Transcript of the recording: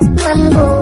Mambo